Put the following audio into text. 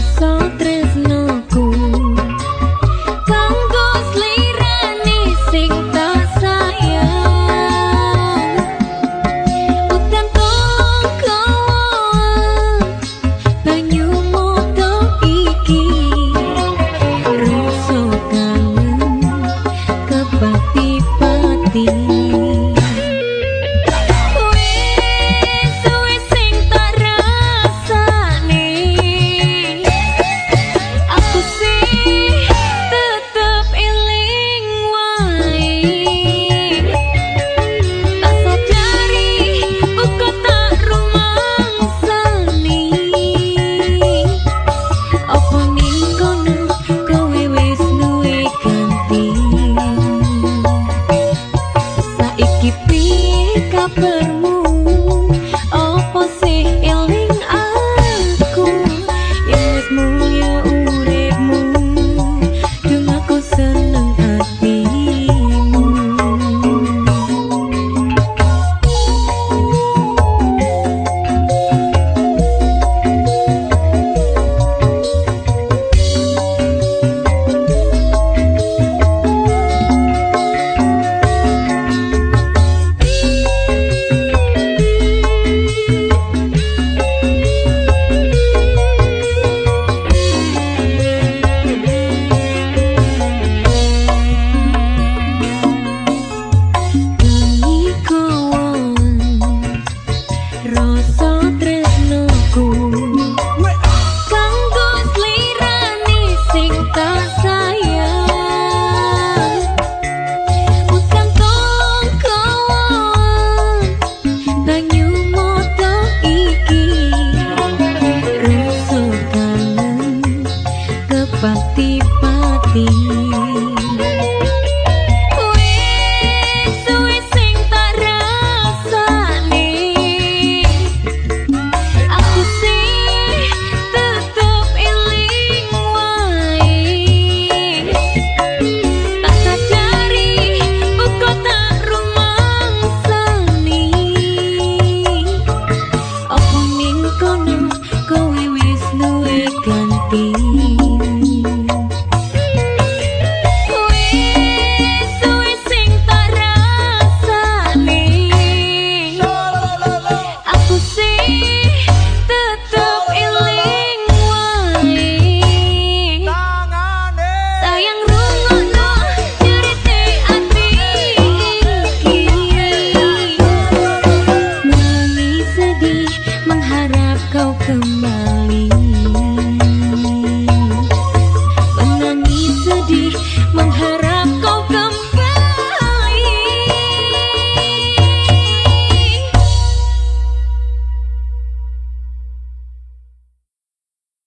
song. be